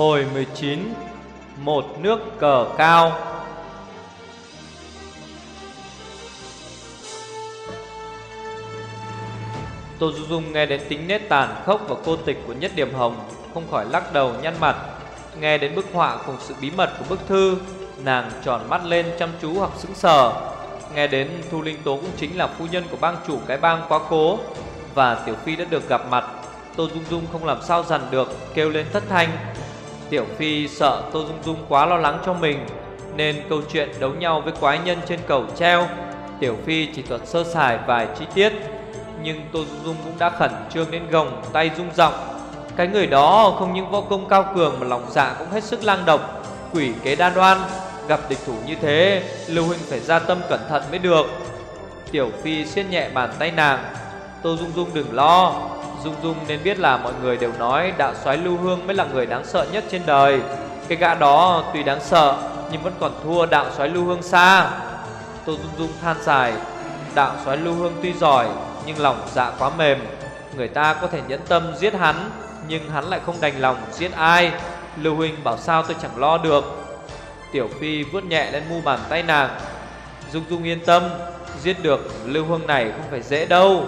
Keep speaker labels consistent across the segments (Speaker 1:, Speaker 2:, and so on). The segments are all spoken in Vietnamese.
Speaker 1: Hồi 19 Một nước cờ cao. Tô Du Dung nghe đến tính nét tàn khốc và cô tịch của Nhất Điểm Hồng, Không khỏi lắc đầu nhăn mặt. Nghe đến bức họa cùng sự bí mật của bức thư, Nàng tròn mắt lên chăm chú hoặc sững sờ. Nghe đến Thu Linh Tố cũng chính là phu nhân của bang chủ cái bang quá cố Và Tiểu Phi đã được gặp mặt. Tô Dung Dung không làm sao dằn được, Kêu lên thất thanh. Tiểu Phi sợ Tô Dung Dung quá lo lắng cho mình, Nên câu chuyện đấu nhau với quái nhân trên cầu treo, Tiểu Phi chỉ thuật sơ sài vài chi tiết, Nhưng Tô Dung Dung cũng đã khẩn trương đến gồng tay rung giọng. Cái người đó không những võ công cao cường Mà lòng dạ cũng hết sức lang độc, Quỷ kế đa đoan, Gặp địch thủ như thế, Lưu Huynh phải ra tâm cẩn thận mới được. Tiểu Phi siết nhẹ bàn tay nàng, Tô Dung Dung đừng lo Dung Dung nên biết là mọi người đều nói đạo soái Lưu Hương mới là người đáng sợ nhất trên đời. Cái gã đó tuy đáng sợ nhưng vẫn còn thua đạo soái Lưu Hương xa. Tô Dung Dung than dài, đạo soái Lưu Hương tuy giỏi nhưng lòng dạ quá mềm. Người ta có thể nhẫn tâm giết hắn nhưng hắn lại không đành lòng giết ai. Lưu huynh bảo sao tôi chẳng lo được. Tiểu Phi vuốt nhẹ lên mu bàn tay nàng. Dung Dung yên tâm, giết được Lưu Hương này không phải dễ đâu.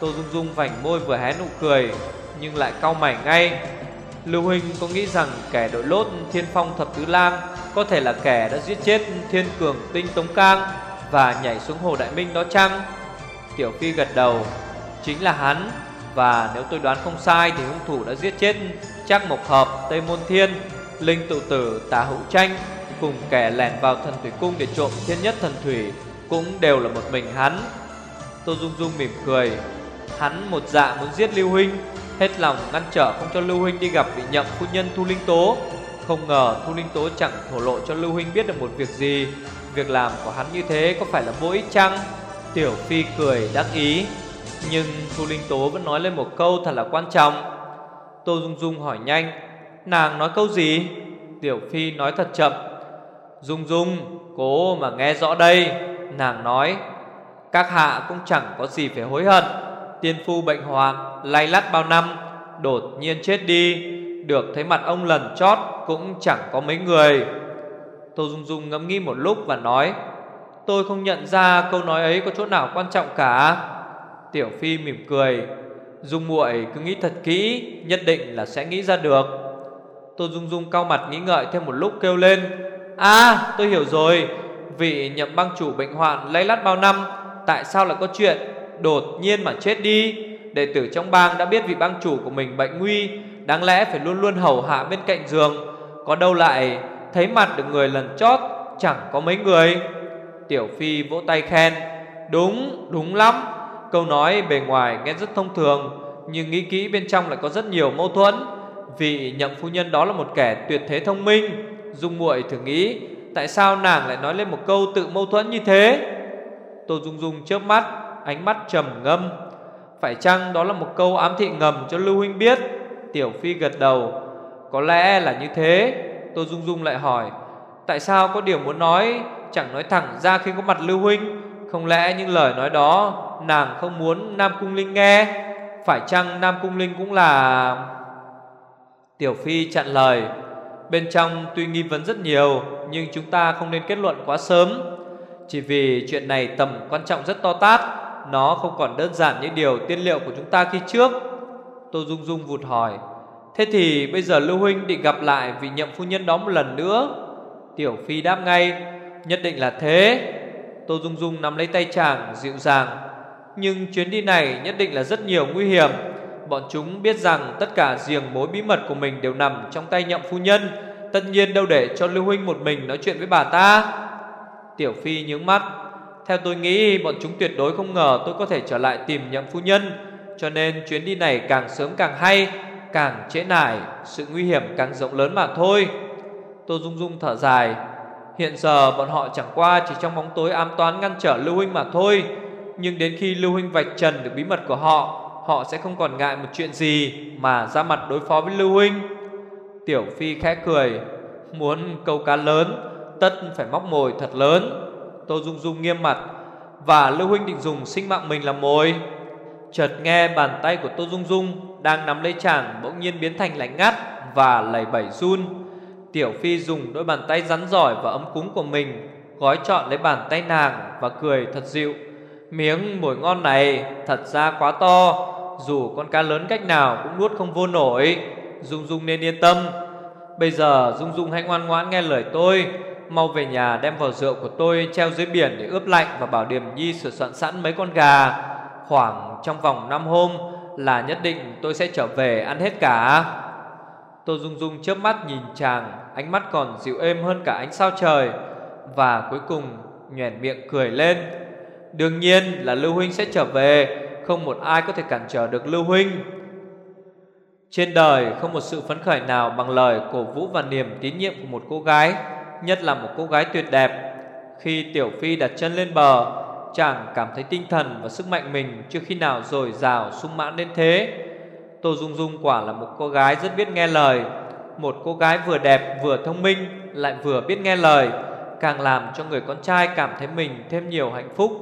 Speaker 1: Tô Dung Dung vành môi vừa hé nụ cười Nhưng lại cau mày ngay. Lưu Huynh có nghĩ rằng kẻ đội lốt Thiên Phong Thập Tứ Lang Có thể là kẻ đã giết chết Thiên Cường Tinh Tống Cang Và nhảy xuống Hồ Đại Minh đó chăng? Tiểu Phi gật đầu. Chính là hắn Và nếu tôi đoán không sai Thì hung thủ đã giết chết Trác Mộc Hợp, Tây Môn Thiên Linh Tụ Tử, Tả Hữu Tranh Cùng kẻ lẻn vào thần thủy cung để trộm thiên nhất thần thủy Cũng đều là một mình hắn. Tô Dung Dung mỉm cười. Hắn một dạ muốn giết Lưu Huynh. Hết lòng ngăn trở không cho Lưu Huynh đi gặp vị nhậm phu nhân Thu Linh Tố. Không ngờ Thu Linh Tố chẳng thổ lộ cho Lưu Huynh biết được một việc gì. Việc làm của hắn như thế có phải là vô ích chăng? Tiểu Phi cười đắc ý. Nhưng Thu Linh Tố vẫn nói lên một câu thật là quan trọng. Tô Dung Dung hỏi nhanh, Nàng nói câu gì? Tiểu Phi nói thật chậm, Dung Dung, Cố mà nghe rõ đây. Nàng nói, Các hạ cũng chẳng có gì phải hối hận. Tiên phu bệnh hoạn, lay lắt bao năm, Đột nhiên chết đi, Được thấy mặt ông lần chót Cũng chẳng có mấy người. Tô Dung Dung ngẫm nghĩ một lúc và nói, Tôi không nhận ra câu nói ấy có chỗ nào quan trọng cả. Tiểu Phi mỉm cười, Dung muội cứ nghĩ thật kỹ, Nhất định là sẽ nghĩ ra được. Tô Dung Dung cau mặt nghĩ ngợi thêm một lúc kêu lên À tôi hiểu rồi, Vị nhậm băng chủ bệnh hoạn lay lắt bao năm, Tại sao lại có chuyện? Đột nhiên mà chết đi. Đệ tử trong bang đã biết vị bang chủ của mình bệnh nguy Đáng lẽ phải luôn luôn hầu hạ bên cạnh giường. Có đâu lại thấy mặt được người lần chót Chẳng có mấy người. Tiểu Phi vỗ tay khen Đúng, đúng lắm. Câu nói bề ngoài nghe rất thông thường Nhưng nghĩ kỹ bên trong lại có rất nhiều mâu thuẫn. Vị nhậm phu nhân đó là một kẻ tuyệt thế thông minh. Dung muội thử nghĩ Tại sao nàng lại nói lên một câu tự mâu thuẫn như thế? Tô Dung Dung chớp mắt ánh mắt trầm ngâm. Phải chăng đó là một câu ám thị ngầm cho Lưu Huynh biết? Tiểu Phi gật đầu. Có lẽ là như thế. Tô Dung Dung lại hỏi, Tại sao có điều muốn nói, Chẳng nói thẳng ra khi có mặt Lưu Huynh? Không lẽ những lời nói đó Nàng không muốn Nam Cung Linh nghe? Phải chăng Nam Cung Linh cũng là Tiểu Phi chặn lời. Bên trong tuy nghi vấn rất nhiều, Nhưng chúng ta không nên kết luận quá sớm. Chỉ vì chuyện này tầm quan trọng rất to tát nó không còn đơn giản như điều tiên liệu của chúng ta khi trước. Tô Dung Dung vụt hỏi, Thế thì bây giờ Lưu Huynh định gặp lại vị nhậm phu nhân đó một lần nữa? Tiểu Phi đáp ngay, Nhất định là thế. Tô Dung Dung nắm lấy tay chàng, dịu dàng, Nhưng chuyến đi này nhất định là rất nhiều nguy hiểm. Bọn chúng biết rằng tất cả giềng mối bí mật của mình đều nằm trong tay nhậm phu nhân. Tất nhiên đâu để cho Lưu Huynh một mình nói chuyện với bà ta. Tiểu Phi nhướng mắt theo tôi nghĩ, bọn chúng tuyệt đối không ngờ tôi có thể trở lại tìm nhậm phu nhân. Cho nên chuyến đi này càng sớm càng hay, Càng trễ nải, Sự nguy hiểm càng rộng lớn mà thôi. Tô Dung Dung thở dài. Hiện giờ bọn họ chẳng qua chỉ trong bóng tối ám toán ngăn trở Lưu Huynh mà thôi. Nhưng đến khi Lưu Huynh vạch trần được bí mật của họ Họ sẽ không còn ngại một chuyện gì Mà ra mặt đối phó với Lưu Huynh. Tiểu Phi khẽ cười. Muốn câu cá lớn, Tất phải móc mồi thật lớn. Tô Dung Dung nghiêm mặt Và Lưu Huynh định dùng sinh mạng mình làm mồi. Chợt nghe bàn tay của Tô Dung Dung Đang nắm lấy chàng bỗng nhiên biến thành lạnh ngắt và lầy bẩy run. Tiểu Phi dùng đôi bàn tay rắn giỏi và ấm cúng của mình Gói trọn lấy bàn tay nàng và cười thật dịu. Miếng mồi ngon này thật ra quá to, Dù con cá lớn cách nào cũng nuốt không vô nổi. Dung Dung nên yên tâm. Bây giờ Dung Dung hãy ngoan ngoãn nghe lời tôi. Mau về nhà đem vào rượu của tôi treo dưới biển để ướp lạnh Và bảo Điềm Nhi sửa soạn sẵn mấy con gà. Khoảng trong vòng 5 hôm là nhất định tôi sẽ trở về ăn hết cả. Tô Dung Dung chớp mắt nhìn chàng, Ánh mắt còn dịu êm hơn cả ánh sao trời Và cuối cùng nhoẻn miệng cười lên. Đương nhiên là Lưu Huynh sẽ trở về, Không một ai có thể cản trở được Lưu Huynh. Trên đời không một sự phấn khởi nào Bằng lời cổ vũ và niềm tín nhiệm của một cô gái. Nhất là một cô gái tuyệt đẹp. Khi Tiểu Phi đặt chân lên bờ, Chàng cảm thấy tinh thần và sức mạnh mình Chưa khi nào dồi dào, sung mãn đến thế. Tô Dung Dung quả là một cô gái rất biết nghe lời. Một cô gái vừa đẹp vừa thông minh Lại vừa biết nghe lời, Càng làm cho người con trai cảm thấy mình thêm nhiều hạnh phúc.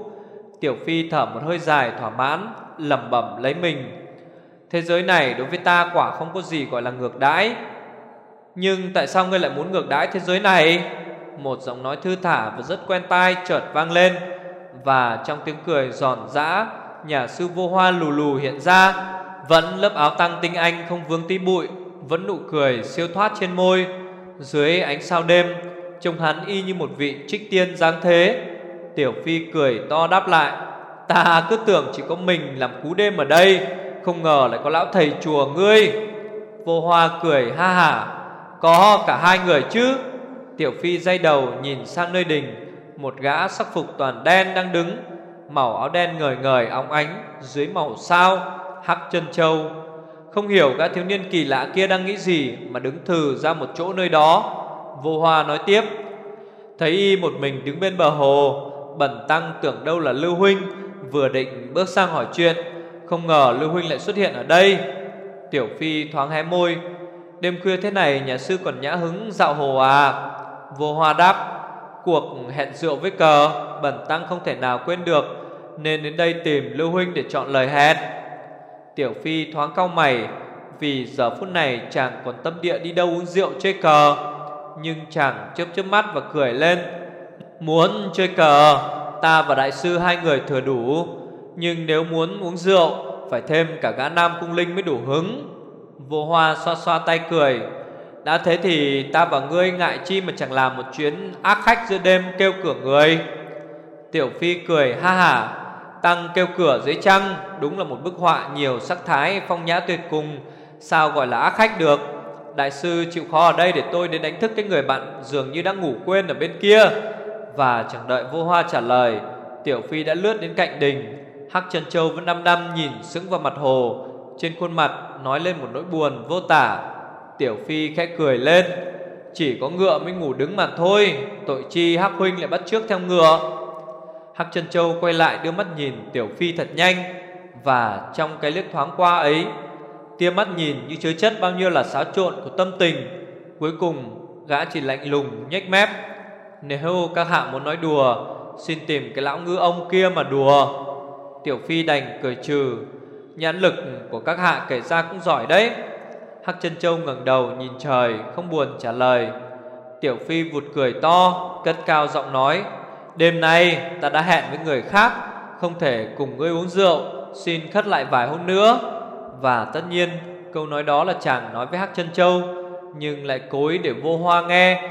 Speaker 1: Tiểu Phi thở một hơi dài thỏa mãn, lẩm bẩm lấy mình. Thế giới này đối với ta quả không có gì gọi là ngược đãi. Nhưng tại sao ngươi lại muốn ngược đãi thế giới này? Một giọng nói thư thả và rất quen tai chợt vang lên, Và trong tiếng cười giòn giã, Nhà sư vô hoa lù lù hiện ra. Vẫn lớp áo tăng tinh anh không vương tí bụi, Vẫn nụ cười siêu thoát trên môi. Dưới ánh sao đêm, Trông hắn y như một vị trích tiên giáng thế. Tiểu Phi cười to đáp lại, Ta cứ tưởng chỉ có mình làm cú đêm ở đây, Không ngờ lại có lão thầy chùa ngươi. Vô hoa cười ha hả có cả hai người chứ? Tiểu Phi dây đầu nhìn sang nơi đình, Một gã sắc phục toàn đen đang đứng, Màu áo đen ngời ngời óng ánh, Dưới màu sao, Hắc chân châu. Không hiểu gã thiếu niên kỳ lạ kia đang nghĩ gì Mà đứng thừ ra một chỗ nơi đó. Vô hoa nói tiếp, Thấy y một mình đứng bên bờ hồ, Bẩn tăng tưởng đâu là Lưu Huynh, Vừa định bước sang hỏi chuyện, Không ngờ Lưu Huynh lại xuất hiện ở đây. Tiểu Phi thoáng hé môi Đêm khuya thế này, nhà sư còn nhã hứng dạo hồ à? Vô hoa đáp, Cuộc hẹn rượu với cờ, Bẩn tăng không thể nào quên được, Nên đến đây tìm Lưu Huynh để chọn lời hẹn. Tiểu Phi thoáng cao mày, Vì giờ phút này chàng còn tâm địa đi đâu uống rượu chơi cờ, Nhưng chàng chớp chớp mắt và cười lên, Muốn chơi cờ, Ta và đại sư hai người thừa đủ, Nhưng nếu muốn uống rượu, Phải thêm cả gã nam cung linh mới đủ hứng. Vô hoa xoa xoa tay cười. Đã thế thì ta và ngươi ngại chi Mà chẳng làm một chuyến ác khách giữa đêm kêu cửa người. Tiểu Phi cười, ha hả Tăng kêu cửa dưới trăng, Đúng là một bức họa nhiều sắc thái Phong nhã tuyệt cùng. Sao gọi là ác khách được? Đại sư chịu khó ở đây để tôi đến đánh thức cái người bạn Dường như đang ngủ quên ở bên kia. Và chẳng đợi vô hoa trả lời, Tiểu Phi đã lướt đến cạnh đình. Hắc Trần Châu vẫn năm năm nhìn sững vào mặt hồ. Trên khuôn mặt nói lên một nỗi buồn vô tả. Tiểu Phi khẽ cười lên, Chỉ có ngựa mới ngủ đứng mà thôi, Tội chi Hắc Huynh lại bắt trước theo ngựa. Hắc Trân Châu quay lại đưa mắt nhìn Tiểu Phi thật nhanh, Và trong cái liếc thoáng qua ấy, Tia mắt nhìn như chứa chất bao nhiêu là xáo trộn của tâm tình. Cuối cùng, gã chỉ lạnh lùng nhếch mép. Nếu các hạ muốn nói đùa, Xin tìm cái lão ngư ông kia mà đùa. Tiểu Phi đành cười trừ. Nhãn lực của các hạ kể ra cũng giỏi đấy. Hắc chân châu ngẩng đầu nhìn trời Không buồn trả lời. Tiểu Phi vụt cười to Cất cao giọng nói Đêm nay ta đã hẹn với người khác Không thể cùng ngươi uống rượu Xin khất lại vài hôm nữa. Và tất nhiên câu nói đó là chàng nói với Hắc chân châu Nhưng lại cối để vô hoa nghe.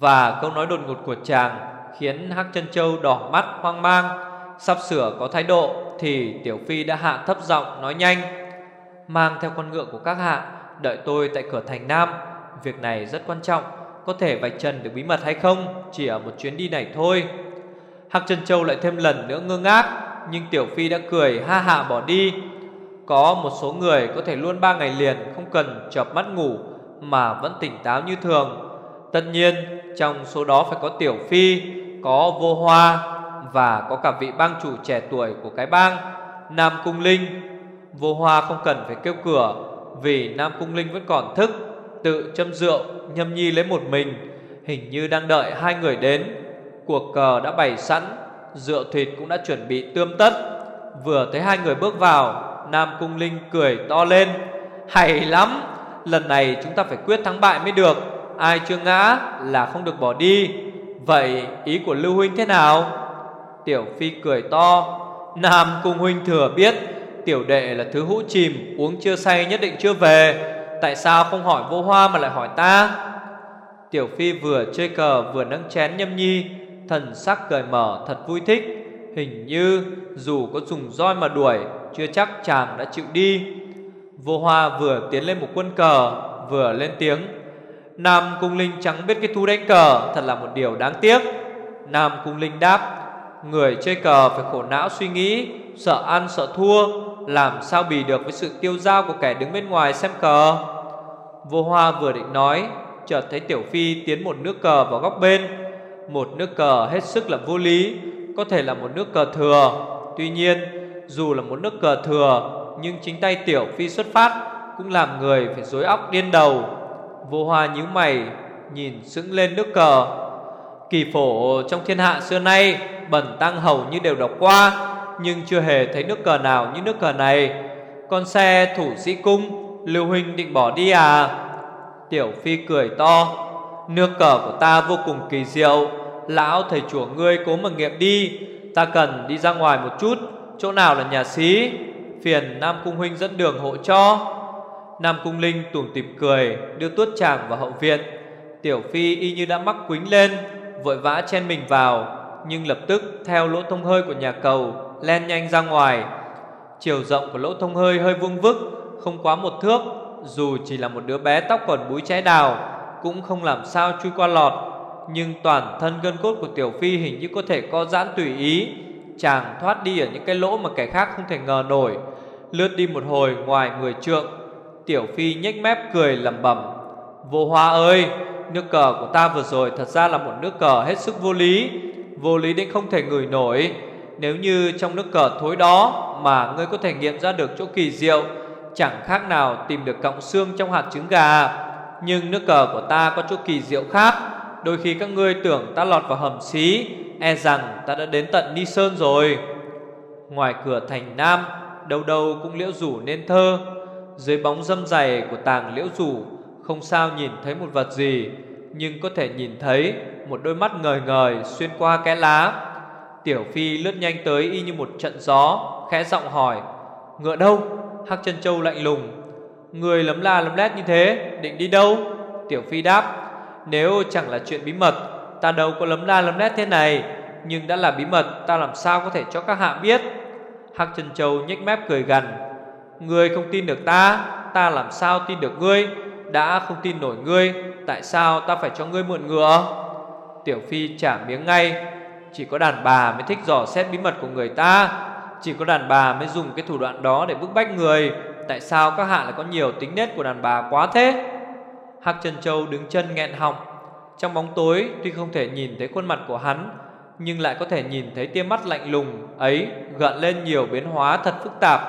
Speaker 1: Và câu nói đột ngột của chàng khiến Hắc Chân Châu đỏ mắt hoang mang, sắp sửa có thái độ thì Tiểu Phi đã hạ thấp giọng nói nhanh: "Mang theo con ngựa của các hạ, đợi tôi tại cửa thành Nam, việc này rất quan trọng, có thể vạch trần được bí mật hay không, chỉ ở một chuyến đi này thôi." Hắc Chân Châu lại thêm lần nữa ngơ ngác, nhưng Tiểu Phi đã cười ha hạ bỏ đi. Có một số người có thể luôn ba ngày liền không cần chợp mắt ngủ mà vẫn tỉnh táo như thường. Tất nhiên trong số đó phải có Tiểu Phi Có Vô Hoa và có cả vị bang chủ trẻ tuổi của cái bang, Nam Cung Linh. Vô Hoa không cần phải kêu cửa, Vì Nam Cung Linh vẫn còn thức, Tự châm rượu, Nhâm nhi lấy một mình. Hình như đang đợi hai người đến. Cuộc cờ đã bày sẵn, Rượu thịt cũng đã chuẩn bị tươm tất. Vừa thấy hai người bước vào, Nam Cung Linh cười to lên. Hay lắm, Lần này chúng ta phải quyết thắng bại mới được. Ai chưa ngã là không được bỏ đi. Vậy ý của Lưu Huynh thế nào? Tiểu Phi cười to. Nam Cung Huynh thừa biết, Tiểu đệ là thứ hũ chìm, Uống chưa say nhất định chưa về. Tại sao không hỏi vô hoa mà lại hỏi ta? Tiểu Phi vừa chơi cờ vừa nâng chén nhâm nhi, Thần sắc cười mở, thật vui thích. Hình như dù có dùng roi mà đuổi, Chưa chắc chàng đã chịu đi. Vô hoa vừa tiến lên một quân cờ, Vừa lên tiếng. Nam Cung Linh chẳng biết cái thú đánh cờ, Thật là một điều đáng tiếc. Nam Cung Linh đáp Người chơi cờ phải khổ não suy nghĩ, Sợ ăn, sợ thua, Làm sao bì được với sự tiêu dao của kẻ đứng bên ngoài xem cờ? Vô Hoa vừa định nói, Chợt thấy Tiểu Phi tiến một nước cờ vào góc bên. Một nước cờ hết sức là vô lý, Có thể là một nước cờ thừa. Tuy nhiên, dù là một nước cờ thừa, Nhưng chính tay Tiểu Phi xuất phát Cũng làm người phải dối óc điên đầu. Vô Hoa nhíu mày, Nhìn sững lên nước cờ. Kỳ phổ trong thiên hạ xưa nay, Bẩn tăng hầu như đều đọc qua, Nhưng chưa hề thấy nước cờ nào như nước cờ này. Con xe thủ sĩ cung, Lưu huynh định bỏ đi à? Tiểu phi cười to, Nước cờ của ta vô cùng kỳ diệu, Lão thầy chùa ngươi cố mà nghiệm đi, Ta cần đi ra ngoài một chút, Chỗ nào là nhà sĩ Phiền Nam Cung Huynh dẫn đường hộ cho. Nam Cung Linh tủm tỉm cười, Đưa tuốt chàng vào hậu viện. Tiểu Phi y như đã mắc quính lên Vội vã chen mình vào, Nhưng lập tức theo lỗ thông hơi của nhà cầu Len nhanh ra ngoài. Chiều rộng của lỗ thông hơi hơi vuông vức, Không quá một thước, Dù chỉ là một đứa bé tóc còn búi trái đào, Cũng không làm sao chui qua lọt. Nhưng toàn thân gân cốt của Tiểu Phi Hình như có thể co giãn tùy ý, Chàng thoát đi ở những cái lỗ mà kẻ khác không thể ngờ nổi. Lướt đi một hồi ngoài người trượng, Tiểu Phi nhếch mép cười lẩm bẩm, Vô hoa ơi Nước cờ của ta vừa rồi thật ra là một nước cờ hết sức vô lý Vô lý đến không thể ngửi nổi. Nếu như trong nước cờ thối đó Mà ngươi có thể nghiệm ra được chỗ kỳ diệu, Chẳng khác nào tìm được cọng xương trong hạt trứng gà. Nhưng nước cờ của ta có chỗ kỳ diệu khác, Đôi khi các ngươi tưởng ta lọt vào hầm xí E rằng ta đã đến tận Ni Sơn rồi. Ngoài cửa thành Nam, Đâu đâu cũng liễu rủ nên thơ. Dưới bóng dâm dày của tàng liễu rủ không sao nhìn thấy một vật gì, Nhưng có thể nhìn thấy Một đôi mắt ngời ngời xuyên qua cái lá. Tiểu Phi lướt nhanh tới y như một trận gió, Khẽ giọng hỏi, Ngựa đâu? Hắc chân châu lạnh lùng, Người lấm la lấm lét như thế, Định đi đâu? Tiểu Phi đáp, Nếu chẳng là chuyện bí mật, Ta đâu có lấm la lấm lét thế này, Nhưng đã là bí mật, Ta làm sao có thể cho các hạ biết? Hắc chân châu nhếch mép cười gằn Ngươi không tin được ta Ta làm sao tin được ngươi? Đã không tin nổi ngươi, Tại sao ta phải cho ngươi mượn ngựa? Tiểu Phi trả miếng ngay. Chỉ có đàn bà mới thích dò xét bí mật của người ta. Chỉ có đàn bà mới dùng cái thủ đoạn đó để bức bách người. Tại sao các hạ lại có nhiều tính nết của đàn bà quá thế? Hắc Trần Châu đứng chân nghẹn họng. Trong bóng tối, tuy không thể nhìn thấy khuôn mặt của hắn, Nhưng lại có thể nhìn thấy tia mắt lạnh lùng ấy Gợn lên nhiều biến hóa thật phức tạp.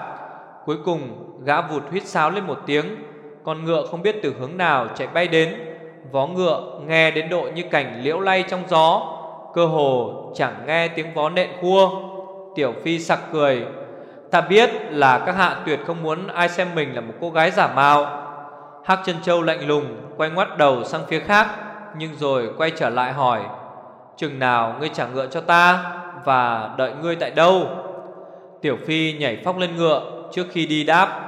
Speaker 1: Cuối cùng, gã vụt huyết sáo lên một tiếng. Con ngựa không biết từ hướng nào chạy bay đến. Vó ngựa nghe đến độ như cảnh liễu lay trong gió. Cơ hồ chẳng nghe tiếng vó nện cua Tiểu Phi sặc cười. Ta biết là các hạ tuyệt không muốn ai xem mình là một cô gái giả mạo. Hắc chân châu lạnh lùng Quay ngoắt đầu sang phía khác, Nhưng rồi quay trở lại hỏi, Chừng nào ngươi trả ngựa cho ta Và đợi ngươi tại đâu? Tiểu Phi nhảy phóc lên ngựa Trước khi đi đáp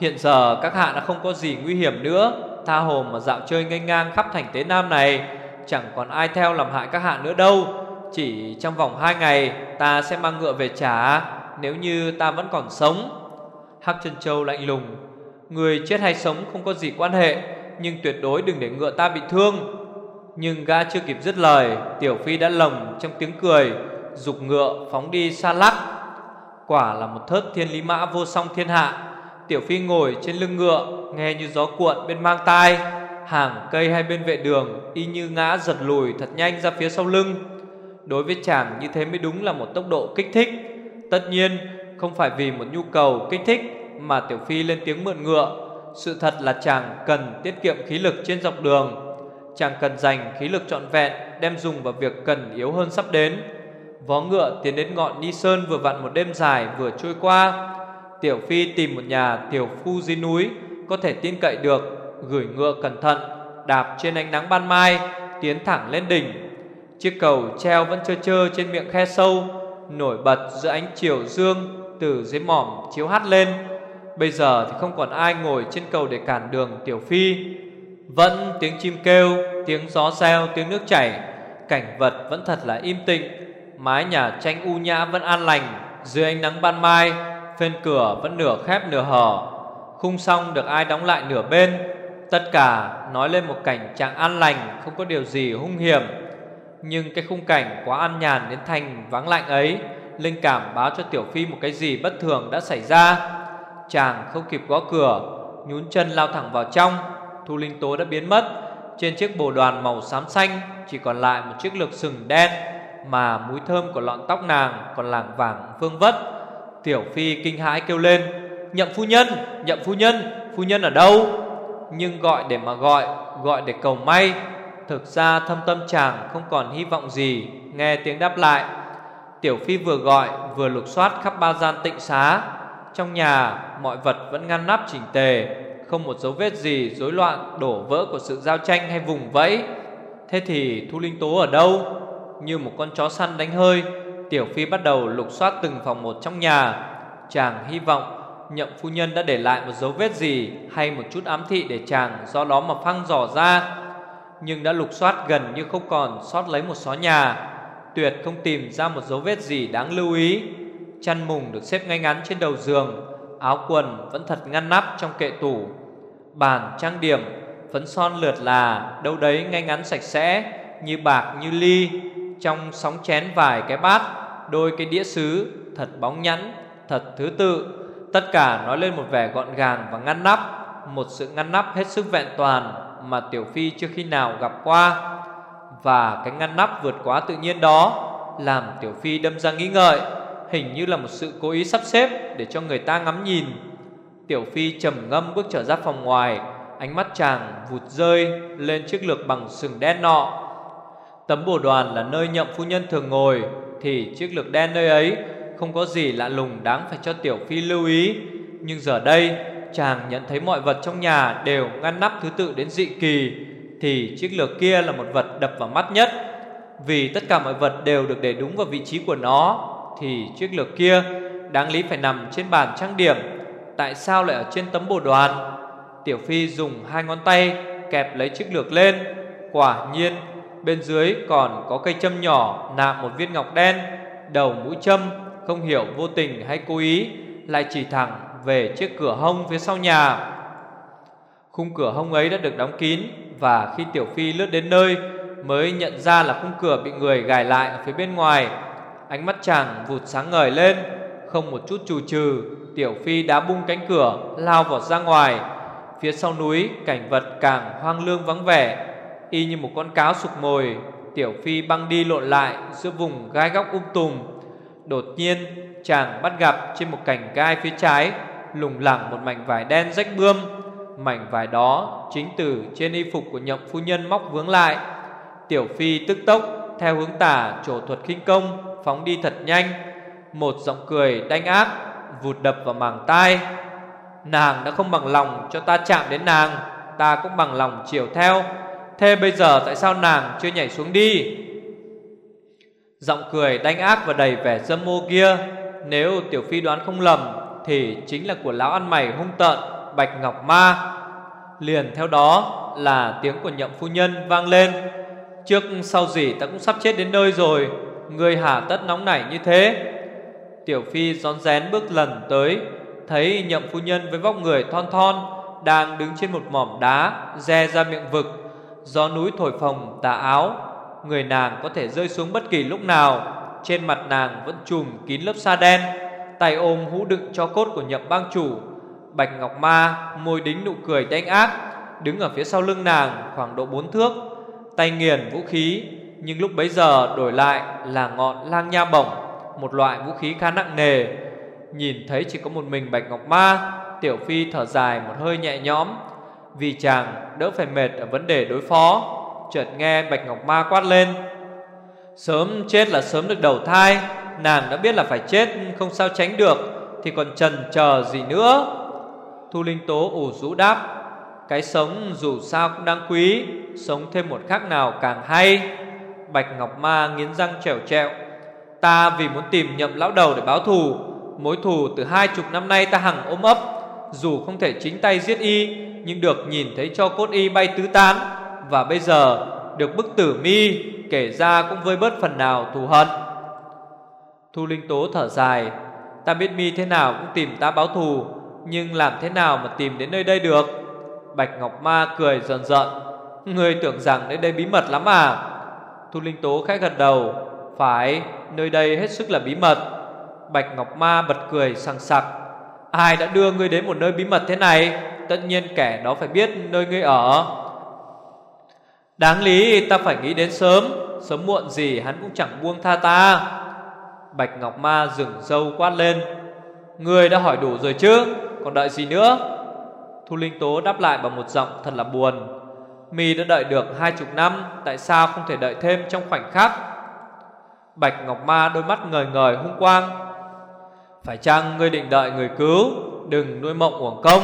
Speaker 1: Hiện giờ, các hạ đã không có gì nguy hiểm nữa. Tha hồ mà dạo chơi ngây ngang khắp thành tế Nam này, Chẳng còn ai theo làm hại các hạ nữa đâu. Chỉ trong vòng hai ngày, Ta sẽ mang ngựa về trả, Nếu như ta vẫn còn sống. Hắc chân châu lạnh lùng, Người chết hay sống không có gì quan hệ, Nhưng tuyệt đối đừng để ngựa ta bị thương. Nhưng gã chưa kịp dứt lời, Tiểu Phi đã lồng trong tiếng cười Dục ngựa phóng đi xa lắc. Quả là một thớt thiên lý mã vô song thiên hạ. Tiểu Phi ngồi trên lưng ngựa, Nghe như gió cuộn bên mang tai. Hàng cây hai bên vệ đường Y như ngã giật lùi thật nhanh ra phía sau lưng. Đối với chàng như thế mới đúng là một tốc độ kích thích. Tất nhiên, không phải vì một nhu cầu kích thích Mà Tiểu Phi lên tiếng mượn ngựa. Sự thật là chàng cần tiết kiệm khí lực trên dọc đường. Chàng cần dành khí lực trọn vẹn, Đem dùng vào việc cần yếu hơn sắp đến. Vó ngựa tiến đến ngọn Ni Sơn vừa vặn một đêm dài vừa trôi qua. Tiểu Phi tìm một nhà tiểu phu dưới núi Có thể tin cậy được Gửi ngựa cẩn thận Đạp trên ánh nắng ban mai Tiến thẳng lên đỉnh. Chiếc cầu treo vẫn trơ trơ trên miệng khe sâu Nổi bật giữa ánh chiều dương Từ dưới mỏm chiếu hắt lên. Bây giờ thì không còn ai ngồi trên cầu để cản đường Tiểu Phi. Vẫn tiếng chim kêu Tiếng gió reo, tiếng nước chảy Cảnh vật vẫn thật là im tĩnh. Mái nhà tranh u nhã vẫn an lành Dưới ánh nắng ban mai Phên cửa vẫn nửa khép nửa hở. Khung song được ai đóng lại nửa bên, Tất cả nói lên một cảnh trạng an lành, Không có điều gì hung hiểm. Nhưng cái khung cảnh quá an nhàn đến thành vắng lạnh ấy, Linh cảm báo cho Tiểu Phi một cái gì bất thường đã xảy ra. Chàng không kịp gõ cửa, Nhún chân lao thẳng vào trong. Thu Linh Tố đã biến mất, Trên chiếc bồ đoàn màu xám xanh Chỉ còn lại một chiếc lược sừng đen, Mà mũi thơm của lọn tóc nàng Còn làng vàng vương vất. Tiểu Phi kinh hãi kêu lên Nhậm phu nhân, nhậm phu nhân Phu nhân ở đâu? Nhưng gọi để mà gọi, gọi để cầu may. Thực ra thâm tâm chàng không còn hy vọng gì Nghe tiếng đáp lại. Tiểu Phi vừa gọi vừa lục soát khắp ba gian tịnh xá. Trong nhà mọi vật vẫn ngăn nắp chỉnh tề Không một dấu vết gì rối loạn đổ vỡ của sự giao tranh hay vùng vẫy. Thế thì Thu Linh Tố ở đâu? Như một con chó săn đánh hơi Tiểu Phi bắt đầu lục soát từng phòng một trong nhà. Chàng hy vọng nhậm phu nhân đã để lại một dấu vết gì Hay một chút ám thị để chàng do đó mà phăng dò ra. Nhưng đã lục soát gần như không còn sót lấy một xó nhà. Tuyệt không tìm ra một dấu vết gì đáng lưu ý. Chăn mùng được xếp ngay ngắn trên đầu giường, Áo quần vẫn thật ngăn nắp trong kệ tủ. Bàn trang điểm Phấn son lượt là, Đâu đấy ngay ngắn sạch sẽ, Như bạc, như ly. Trong sóng chén vài cái bát, Đôi cái đĩa sứ Thật bóng nhẵn, Thật thứ tự. Tất cả nói lên một vẻ gọn gàng và ngăn nắp, Một sự ngăn nắp hết sức vẹn toàn Mà Tiểu Phi chưa khi nào gặp qua. Và cái ngăn nắp vượt quá tự nhiên đó Làm Tiểu Phi đâm ra nghĩ ngợi, Hình như là một sự cố ý sắp xếp Để cho người ta ngắm nhìn. Tiểu Phi trầm ngâm bước trở ra phòng ngoài, Ánh mắt chàng vụt rơi Lên chiếc lược bằng sừng đen nọ. Tấm bồ đoàn là nơi nhậm phu nhân thường ngồi, Thì chiếc lược đen nơi ấy Không có gì lạ lùng đáng phải cho Tiểu Phi lưu ý. Nhưng giờ đây, Chàng nhận thấy mọi vật trong nhà Đều ngăn nắp thứ tự đến dị kỳ, Thì chiếc lược kia là một vật đập vào mắt nhất. Vì tất cả mọi vật đều được để đúng vào vị trí của nó, Thì chiếc lược kia Đáng lý phải nằm trên bàn trang điểm. Tại sao lại ở trên tấm bồ đoàn? Tiểu Phi dùng hai ngón tay Kẹp lấy chiếc lược lên, Quả nhiên bên dưới còn có cây châm nhỏ Nạm một viên ngọc đen, Đầu mũi châm, không hiểu vô tình hay cố ý, Lại chỉ thẳng về chiếc cửa hông phía sau nhà. Khung cửa hông ấy đã được đóng kín Và khi Tiểu Phi lướt đến nơi Mới nhận ra là khung cửa bị người gài lại ở phía bên ngoài. Ánh mắt chàng vụt sáng ngời lên, Không một chút trù trừ, Tiểu Phi đã bung cánh cửa, Lao vọt ra ngoài. Phía sau núi, cảnh vật càng hoang lương vắng vẻ. Y như một con cáo sụp mồi, Tiểu Phi băng đi lộn lại Giữa vùng gai góc um tùm. Đột nhiên, chàng bắt gặp Trên một cành gai phía trái lủng lẳng một mảnh vải đen rách bươm. Mảnh vải đó chính từ trên y phục của nhậm phu nhân móc vướng lại. Tiểu Phi tức tốc, Theo hướng tả trổ thuật khinh công, Phóng đi thật nhanh. Một giọng cười đanh ác, Vụt đập vào màng tai. Nàng đã không bằng lòng cho ta chạm đến nàng, Ta cũng bằng lòng chiều theo. Thế bây giờ tại sao nàng chưa nhảy xuống đi? Giọng cười đanh ác và đầy vẻ dâm mô kia. Nếu Tiểu Phi đoán không lầm, Thì chính là của lão ăn mày hung tợn, Bạch Ngọc Ma. Liền theo đó là tiếng của nhậm phu nhân vang lên. Trước sau gì ta cũng sắp chết đến nơi rồi Người hà tất nóng nảy như thế. Tiểu Phi rón rén bước lần tới, Thấy nhậm phu nhân với vóc người thon thon Đang đứng trên một mỏm đá, Re ra miệng vực. Gió núi thổi phồng tà áo, Người nàng có thể rơi xuống bất kỳ lúc nào. Trên mặt nàng vẫn trùm kín lớp sa đen, Tay ôm hũ đựng cho cốt của nhậm bang chủ. Bạch Ngọc Ma môi đính nụ cười đánh ác, Đứng ở phía sau lưng nàng khoảng độ bốn thước. Tay nghiền vũ khí, Nhưng lúc bấy giờ đổi lại là ngọn lang nha bổng, Một loại vũ khí khá nặng nề. Nhìn thấy chỉ có một mình Bạch Ngọc Ma, Tiểu Phi thở dài một hơi nhẹ nhõm. Vì chàng đỡ phải mệt ở vấn đề đối phó. Chợt nghe Bạch Ngọc Ma quát lên, Sớm chết là sớm được đầu thai, Nàng đã biết là phải chết, Không sao tránh được, Thì còn trần chờ gì nữa? Thu Linh Tố ủ rũ đáp, Cái sống dù sao cũng đáng quý, Sống thêm một khắc nào càng hay. Bạch Ngọc Ma nghiến răng trèo trẹo, Ta vì muốn tìm nhậm lão đầu để báo thù, Mối thù từ hai chục năm nay ta hằng ôm ấp, Dù không thể chính tay giết y nhưng được nhìn thấy cho cốt y bay tứ tán, Và bây giờ được bức tử mi Kể ra cũng vơi bớt phần nào thù hận. Thu Linh Tố thở dài, Ta biết mi thế nào cũng tìm ta báo thù, Nhưng làm thế nào mà tìm đến nơi đây được? Bạch Ngọc Ma cười giận giận Ngươi tưởng rằng nơi đây bí mật lắm à? Thu Linh Tố khẽ gật đầu, Phải, nơi đây hết sức là bí mật. Bạch Ngọc Ma bật cười sằng sặc, Ai đã đưa ngươi đến một nơi bí mật thế này? Tất nhiên kẻ đó phải biết nơi ngươi ở. Đáng lý, ta phải nghĩ đến sớm Sớm muộn gì hắn cũng chẳng buông tha ta. Bạch Ngọc Ma dừng dâu quát lên. Ngươi đã hỏi đủ rồi chứ, Còn đợi gì nữa? Thu Linh Tố đáp lại bằng một giọng thật là buồn. Mi đã đợi được hai chục năm, Tại sao không thể đợi thêm trong khoảnh khắc? Bạch Ngọc Ma đôi mắt ngời ngời hung quang. Phải chăng ngươi định đợi người cứu? Đừng nuôi mộng uổng công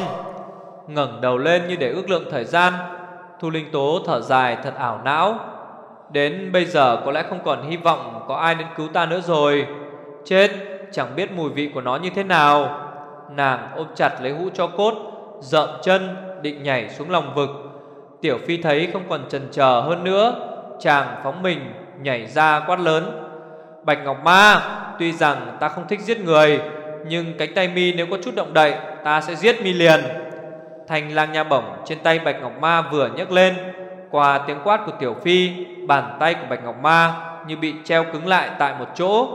Speaker 1: ngẩng đầu lên như để ước lượng thời gian. Thu Linh Tố thở dài thật ảo não. Đến bây giờ có lẽ không còn hy vọng Có ai đến cứu ta nữa rồi. Chết, chẳng biết mùi vị của nó như thế nào. Nàng ôm chặt lấy hũ cho cốt Dợm chân, định nhảy xuống lòng vực. Tiểu Phi thấy không còn chần chờ hơn nữa, Chàng phóng mình nhảy ra quát lớn. Bạch Ngọc Ma, Tuy rằng ta không thích giết người, Nhưng cánh tay mi nếu có chút động đậy, Ta sẽ giết mi liền. Thành lang nha bổng trên tay Bạch Ngọc Ma vừa nhấc lên. Qua tiếng quát của Tiểu Phi, Bàn tay của Bạch Ngọc Ma Như bị treo cứng lại tại một chỗ.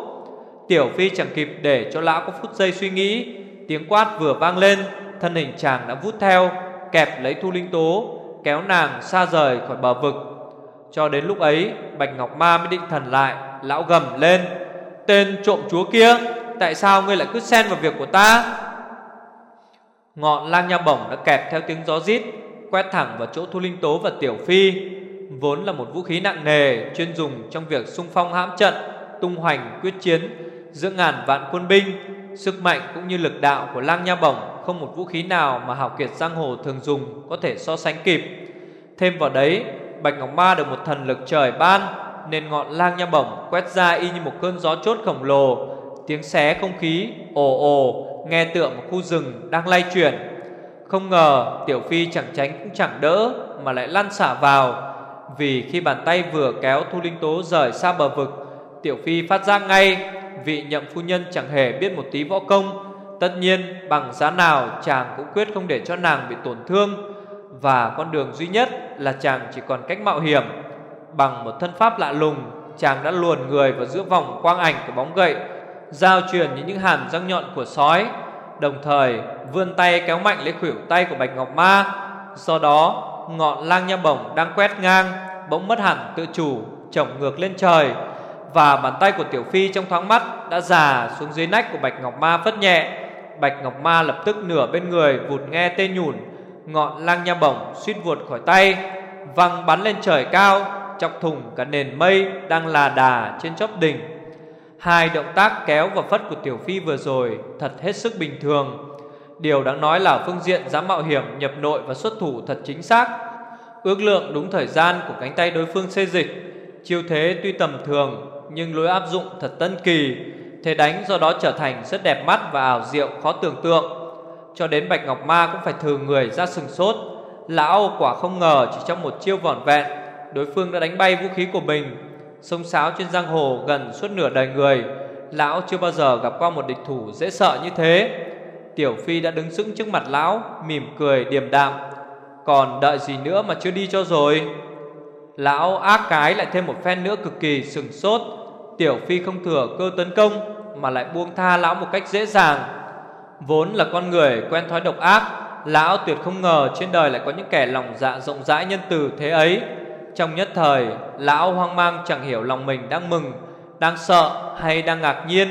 Speaker 1: Tiểu Phi chẳng kịp để cho lão có phút giây suy nghĩ, Tiếng quát vừa vang lên, Thân hình chàng đã vút theo, Kẹp lấy Thu Linh Tố, Kéo nàng xa rời khỏi bờ vực. Cho đến lúc ấy, Bạch Ngọc Ma mới định thần lại, Lão gầm lên, Tên trộm chúa kia, Tại sao ngươi lại cứ xen vào việc của ta? Ngọn lang nha bổng đã kẹp theo tiếng gió rít, Quét thẳng vào chỗ Thu Linh Tố và Tiểu Phi. Vốn là một vũ khí nặng nề, Chuyên dùng trong việc xung phong hãm trận, Tung hoành, quyết chiến Giữa ngàn vạn quân binh. Sức mạnh cũng như lực đạo của lang nha bổng Không một vũ khí nào mà hảo kiệt giang hồ thường dùng Có thể so sánh kịp. Thêm vào đấy, Bạch Ngọc Ma được một thần lực trời ban, Nên ngọn lang nha bổng quét ra y như một cơn gió chốt khổng lồ. Tiếng xé không khí ồ ồ Nghe tựa một khu rừng đang lay chuyển. Không ngờ Tiểu Phi chẳng tránh cũng chẳng đỡ Mà lại lăn xả vào. Vì khi bàn tay vừa kéo Thu Linh Tố rời xa bờ vực, Tiểu Phi phát ra ngay Vị nhậm phu nhân chẳng hề biết một tí võ công. Tất nhiên, bằng giá nào chàng cũng quyết không để cho nàng bị tổn thương. Và con đường duy nhất là chàng chỉ còn cách mạo hiểm. Bằng một thân pháp lạ lùng, Chàng đã luồn người vào giữa vòng quang ảnh của bóng gậy Giao truyền như những hàm răng nhọn của sói, Đồng thời vươn tay kéo mạnh lấy khuỷu tay của Bạch Ngọc Ma. Do đó, ngọn lang nha bổng đang quét ngang, Bỗng mất hẳn tự chủ, Chổng ngược lên trời, Và bàn tay của Tiểu Phi trong thoáng mắt Đã già xuống dưới nách của Bạch Ngọc Ma phất nhẹ. Bạch Ngọc Ma lập tức nửa bên người vụt nghe tên nhủn, Ngọn lang nha bổng suýt vụt khỏi tay, Văng bắn lên trời cao Chọc thủng cả nền mây Đang là đà trên chóp đỉnh. Hai động tác kéo và phất của Tiểu Phi vừa rồi Thật hết sức bình thường. Điều đáng nói là phương diện dám mạo hiểm, Nhập nội và xuất thủ thật chính xác. Ước lượng đúng thời gian của cánh tay đối phương xê dịch, Chiêu thế tuy tầm thường, Nhưng lối áp dụng thật tân kỳ. Thế đánh do đó trở thành rất đẹp mắt và ảo diệu, khó tưởng tượng. Cho đến Bạch Ngọc Ma cũng phải thừa người ra sừng sốt. Lão quả không ngờ chỉ trong một chiêu vỏn vẹn, Đối phương đã đánh bay vũ khí của mình. Sông sáo trên giang hồ gần suốt nửa đời người. Lão chưa bao giờ gặp qua một địch thủ dễ sợ như thế. Tiểu Phi đã đứng sững trước mặt lão, Mỉm cười, điềm đạm. Còn đợi gì nữa mà chưa đi cho rồi? Lão ác cái lại thêm một phen nữa cực kỳ sừng sốt. Tiểu Phi không thừa cơ tấn công, Mà lại buông tha lão một cách dễ dàng. Vốn là con người quen thói độc ác, Lão tuyệt không ngờ trên đời lại có những kẻ lòng dạ rộng rãi nhân từ thế ấy. Trong nhất thời, Lão hoang mang chẳng hiểu lòng mình đang mừng, Đang sợ hay đang ngạc nhiên.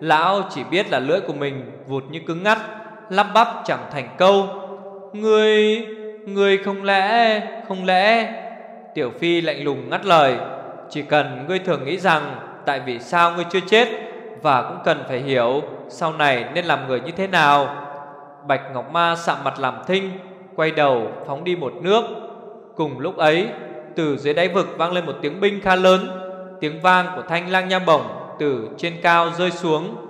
Speaker 1: Lão chỉ biết là lưỡi của mình vụt như cứng ngắt, Lắp bắp chẳng thành câu. Ngươi... Ngươi không lẽ... Không lẽ... Tiểu Phi lạnh lùng ngắt lời. Chỉ cần ngươi thường nghĩ rằng Tại vì sao ngươi chưa chết Và cũng cần phải hiểu Sau này nên làm người như thế nào. Bạch Ngọc Ma sạm mặt làm thinh, Quay đầu phóng đi một nước. Cùng lúc ấy từ dưới đáy vực vang lên một tiếng binh kha lớn, Tiếng vang của thanh lang nha bổng Từ trên cao rơi xuống.